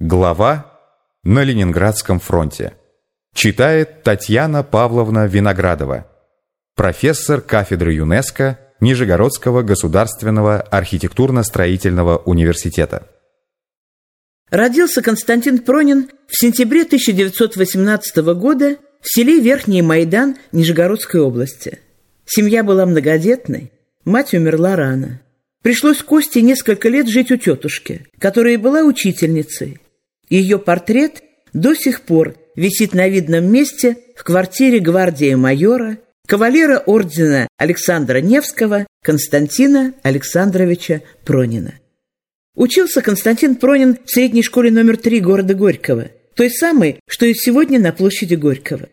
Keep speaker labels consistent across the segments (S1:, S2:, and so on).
S1: Глава на Ленинградском фронте. Читает Татьяна Павловна Виноградова, профессор кафедры ЮНЕСКО Нижегородского государственного архитектурно-строительного университета.
S2: Родился Константин Пронин в сентябре 1918 года в селе Верхний Майдан Нижегородской области. Семья была многодетной, мать умерла рано. Пришлось Косте несколько лет жить у тетушки, которая была учительницей. Ее портрет до сих пор висит на видном месте в квартире гвардии майора, кавалера ордена Александра Невского Константина Александровича Пронина. Учился Константин Пронин в средней школе номер 3 города Горького, той самой, что и сегодня на площади Горького.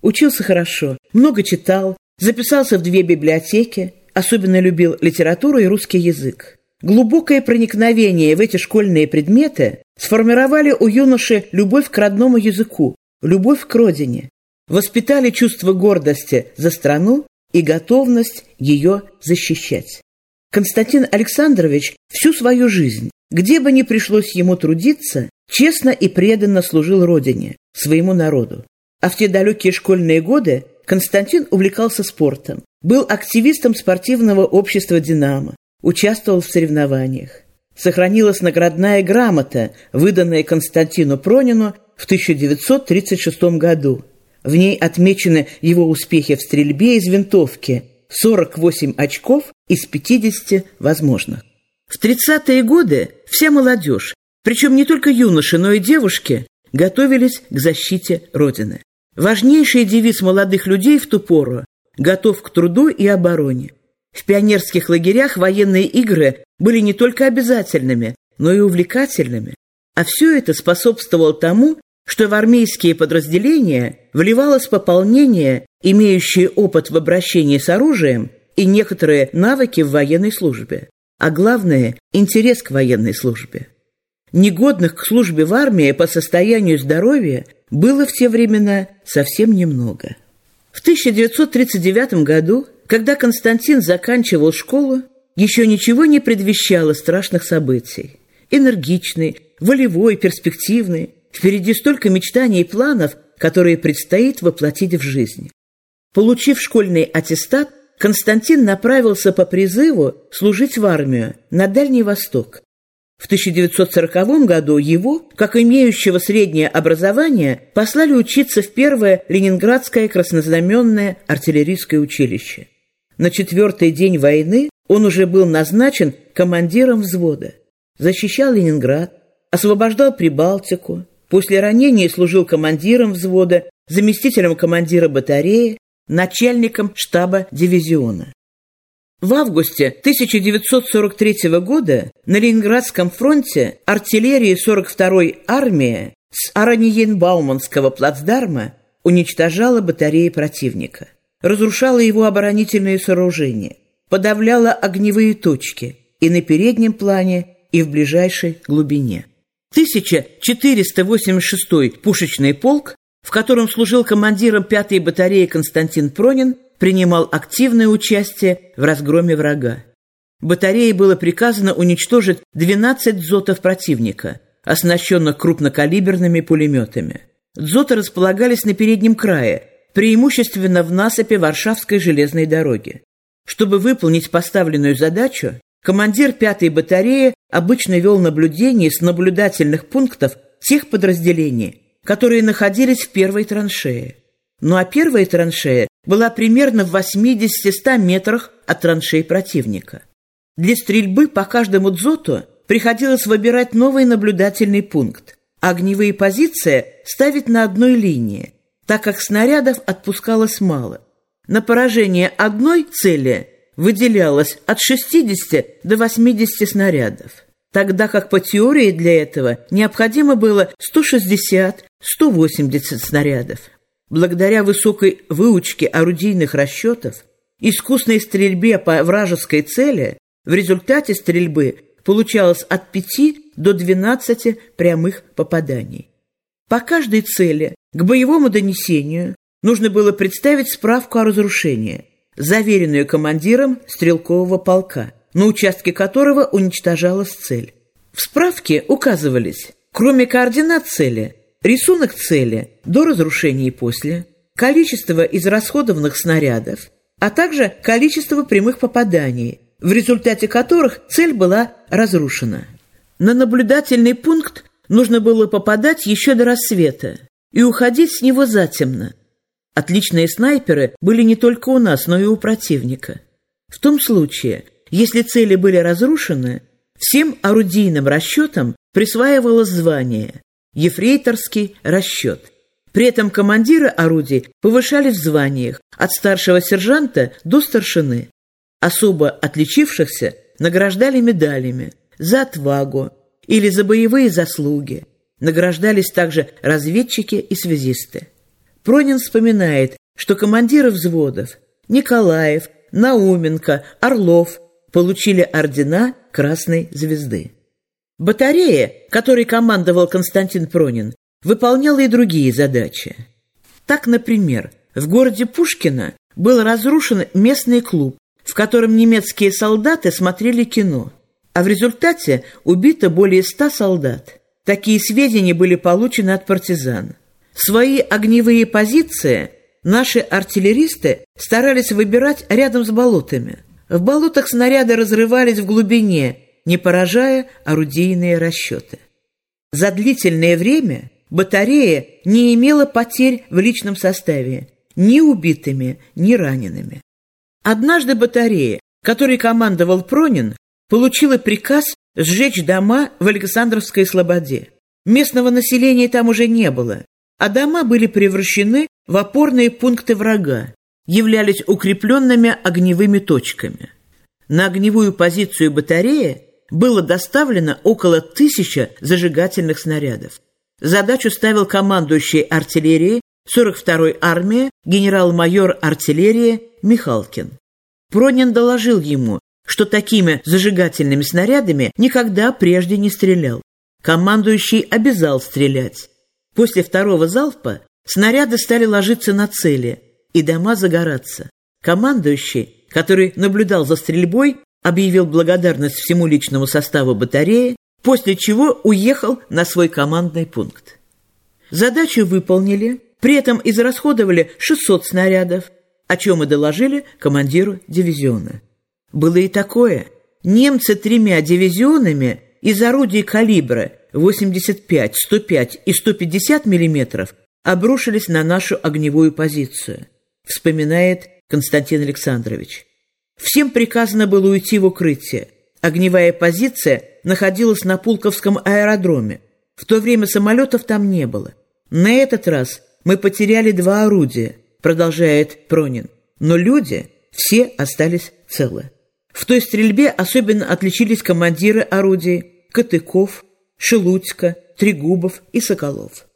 S2: Учился хорошо, много читал, записался в две библиотеки, особенно любил литературу и русский язык. Глубокое проникновение в эти школьные предметы сформировали у юноши любовь к родному языку, любовь к родине, воспитали чувство гордости за страну и готовность ее защищать. Константин Александрович всю свою жизнь, где бы ни пришлось ему трудиться, честно и преданно служил родине, своему народу. А в те далекие школьные годы Константин увлекался спортом, был активистом спортивного общества «Динамо», участвовал в соревнованиях. Сохранилась наградная грамота, выданная Константину Пронину в 1936 году. В ней отмечены его успехи в стрельбе из винтовки – 48 очков из 50 возможных. В 30-е годы вся молодежь, причем не только юноши, но и девушки, готовились к защите Родины. Важнейший девиз молодых людей в ту пору – «Готов к труду и обороне». В пионерских лагерях военные игры были не только обязательными, но и увлекательными. А все это способствовало тому, что в армейские подразделения вливалось пополнение, имеющее опыт в обращении с оружием и некоторые навыки в военной службе. А главное – интерес к военной службе. Негодных к службе в армии по состоянию здоровья было в те времена совсем немного. В 1939 году когда Константин заканчивал школу, еще ничего не предвещало страшных событий. Энергичный, волевой, перспективный. Впереди столько мечтаний и планов, которые предстоит воплотить в жизнь. Получив школьный аттестат, Константин направился по призыву служить в армию на Дальний Восток. В 1940 году его, как имеющего среднее образование, послали учиться в первое Ленинградское краснознаменное артиллерийское училище. На четвертый день войны он уже был назначен командиром взвода. Защищал Ленинград, освобождал Прибалтику. После ранения служил командиром взвода, заместителем командира батареи, начальником штаба дивизиона. В августе 1943 года на Ленинградском фронте артиллерии 42-й армии с Араньенбауманского плацдарма уничтожала батареи противника разрушала его оборонительные сооружения, подавляла огневые точки и на переднем плане, и в ближайшей глубине. 1486-й пушечный полк, в котором служил командиром 5-й батареи Константин Пронин, принимал активное участие в разгроме врага. Батарее было приказано уничтожить 12 дзотов противника, оснащенных крупнокалиберными пулеметами. Дзоты располагались на переднем крае – преимущественно в насыпи Варшавской железной дороги. Чтобы выполнить поставленную задачу, командир пятой батареи обычно вел наблюдение с наблюдательных пунктов тех подразделений, которые находились в первой траншее. Ну а первая траншея была примерно в 80-100 метрах от траншей противника. Для стрельбы по каждому дзоту приходилось выбирать новый наблюдательный пункт, а огневые позиции ставить на одной линии, так как снарядов отпускалось мало. На поражение одной цели выделялось от 60 до 80 снарядов, тогда как по теории для этого необходимо было 160-180 снарядов. Благодаря высокой выучке орудийных расчетов, искусной стрельбе по вражеской цели, в результате стрельбы получалось от 5 до 12 прямых попаданий. По каждой цели к боевому донесению нужно было представить справку о разрушении, заверенную командиром стрелкового полка, на участке которого уничтожалась цель. В справке указывались Кроме координат цели, рисунок цели до разрушения и после, количество израсходованных снарядов, а также количество прямых попаданий, в результате которых цель была разрушена. На наблюдательный пункт нужно было попадать еще до рассвета и уходить с него затемно. Отличные снайперы были не только у нас, но и у противника. В том случае, если цели были разрушены, всем орудийным расчетам присваивалось звание «Ефрейторский расчет». При этом командиры орудий повышались в званиях от старшего сержанта до старшины. Особо отличившихся награждали медалями за отвагу или за боевые заслуги. Награждались также разведчики и связисты. Пронин вспоминает, что командиры взводов Николаев, Науменко, Орлов получили ордена Красной Звезды. Батарея, которой командовал Константин Пронин, выполняла и другие задачи. Так, например, в городе Пушкино был разрушен местный клуб, в котором немецкие солдаты смотрели кино, а в результате убито более ста солдат. Такие сведения были получены от партизан. Свои огневые позиции наши артиллеристы старались выбирать рядом с болотами. В болотах снаряды разрывались в глубине – не поражая орудийные расчеты. За длительное время батарея не имела потерь в личном составе, ни убитыми, ни ранеными. Однажды батарея, которой командовал Пронин, получила приказ сжечь дома в Александровской Слободе. Местного населения там уже не было, а дома были превращены в опорные пункты врага, являлись укрепленными огневыми точками. На огневую позицию батареи было доставлено около тысячи зажигательных снарядов. Задачу ставил командующий артиллерией 42-й армии генерал-майор артиллерии Михалкин. Пронин доложил ему, что такими зажигательными снарядами никогда прежде не стрелял. Командующий обязал стрелять. После второго залпа снаряды стали ложиться на цели, и дома загораться. Командующий, который наблюдал за стрельбой, объявил благодарность всему личному составу батареи, после чего уехал на свой командный пункт. Задачу выполнили, при этом израсходовали 600 снарядов, о чем и доложили командиру дивизиона. Было и такое. Немцы тремя дивизионами из орудий калибра 85, 105 и 150 мм обрушились на нашу огневую позицию, вспоминает Константин Александрович. Всем приказано было уйти в укрытие. Огневая позиция находилась на Пулковском аэродроме. В то время самолетов там не было. На этот раз мы потеряли два орудия, продолжает Пронин. Но люди все остались целы. В той стрельбе особенно отличились командиры орудий Катыков, Шелудько, Трегубов и Соколов.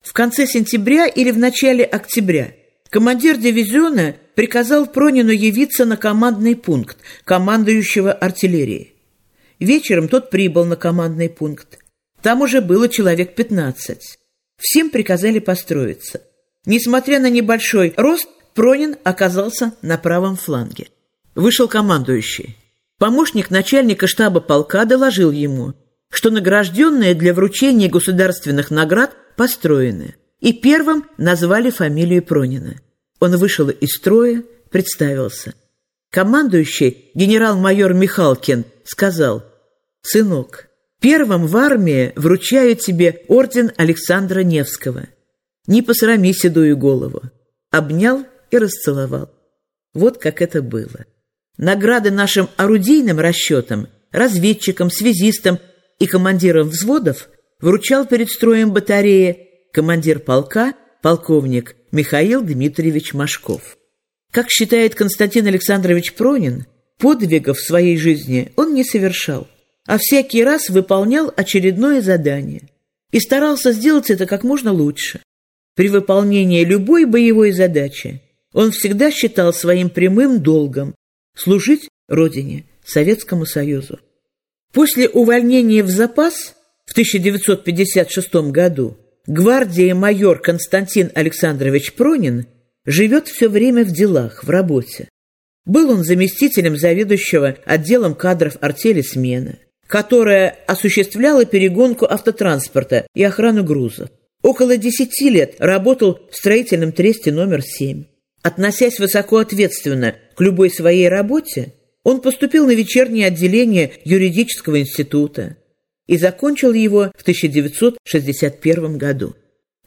S2: В конце сентября или в начале октября командир дивизиона приказал Пронину явиться на командный пункт командующего артиллерией. Вечером тот прибыл на командный пункт. Там уже было человек 15. Всем приказали построиться. Несмотря на небольшой рост, Пронин оказался на правом фланге. Вышел командующий. Помощник начальника штаба полка доложил ему, что награжденные для вручения государственных наград построены, и первым назвали фамилию Пронина. Он вышел из строя, представился. Командующий генерал-майор Михалкин сказал, «Сынок, первым в армии вручаю тебе орден Александра Невского. Не посрами седую голову». Обнял и расцеловал. Вот как это было. Награды нашим орудийным расчетам, разведчикам, связистам и командирам взводов вручал перед строем батареи командир полка, полковник Михаил Дмитриевич Машков. Как считает Константин Александрович Пронин, подвигов в своей жизни он не совершал, а всякий раз выполнял очередное задание и старался сделать это как можно лучше. При выполнении любой боевой задачи он всегда считал своим прямым долгом служить Родине, Советскому Союзу. После увольнения в запас в 1956 году гвардии майор Константин Александрович Пронин живет все время в делах, в работе. Был он заместителем заведующего отделом кадров артели смены. которая осуществляла перегонку автотранспорта и охрану грузов. Около десяти лет работал в строительном тресте номер семь. Относясь высоко ответственно к любой своей работе, он поступил на вечернее отделение юридического института и закончил его в 1961 году.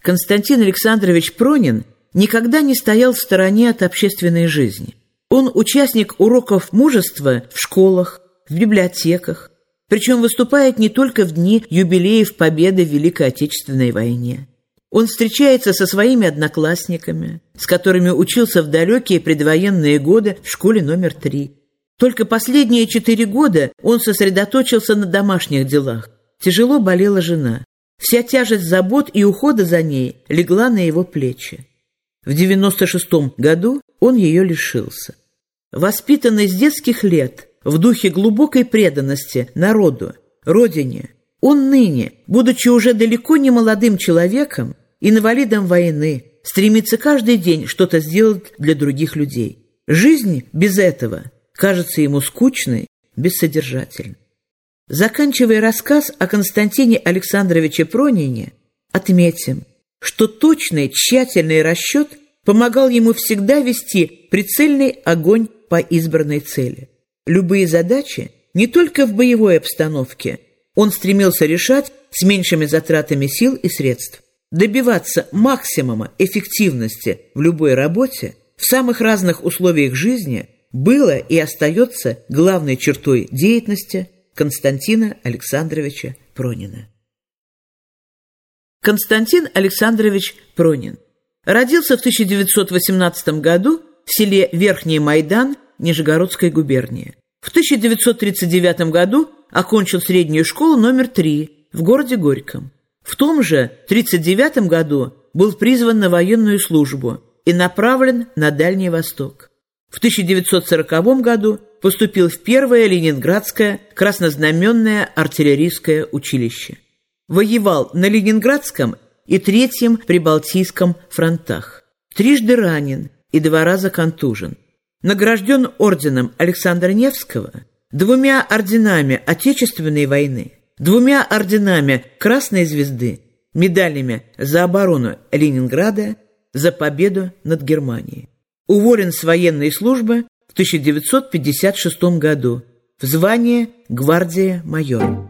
S2: Константин Александрович Пронин никогда не стоял в стороне от общественной жизни. Он участник уроков мужества в школах, в библиотеках, причем выступает не только в дни юбилеев победы в Великой Отечественной войне. Он встречается со своими одноклассниками, с которыми учился в далекие предвоенные годы в школе номер три. Только последние четыре года он сосредоточился на домашних делах. Тяжело болела жена. Вся тяжесть забот и ухода за ней легла на его плечи. В 96 году он ее лишился. Воспитанный с детских лет в духе глубокой преданности народу, родине, он ныне, будучи уже далеко не молодым человеком, инвалидом войны, стремится каждый день что-то сделать для других людей. Жизнь без этого кажется ему скучной, бессодержательной. Заканчивая рассказ о Константине Александровиче Пронине, отметим, что точный, тщательный расчет помогал ему всегда вести прицельный огонь по избранной цели. Любые задачи, не только в боевой обстановке, он стремился решать с меньшими затратами сил и средств. Добиваться максимума эффективности в любой работе в самых разных условиях жизни было и остается главной чертой деятельности Константина Александровича Пронина. Константин Александрович Пронин родился в 1918 году в селе Верхний Майдан Нижегородской губернии. В 1939 году окончил среднюю школу номер 3 в городе Горьком. В том же 1939 году был призван на военную службу и направлен на Дальний Восток. В 1940 году поступил в первое Ленинградское краснознаменное артиллерийское училище. Воевал на Ленинградском и Третьем Прибалтийском фронтах. Трижды ранен и два раза контужен. Награжден орденом Александра Невского, двумя орденами Отечественной войны – двумя орденами Красной Звезды, медалями за оборону Ленинграда, за победу над Германией. Уволен с военной службы в 1956 году в звание гвардия майора.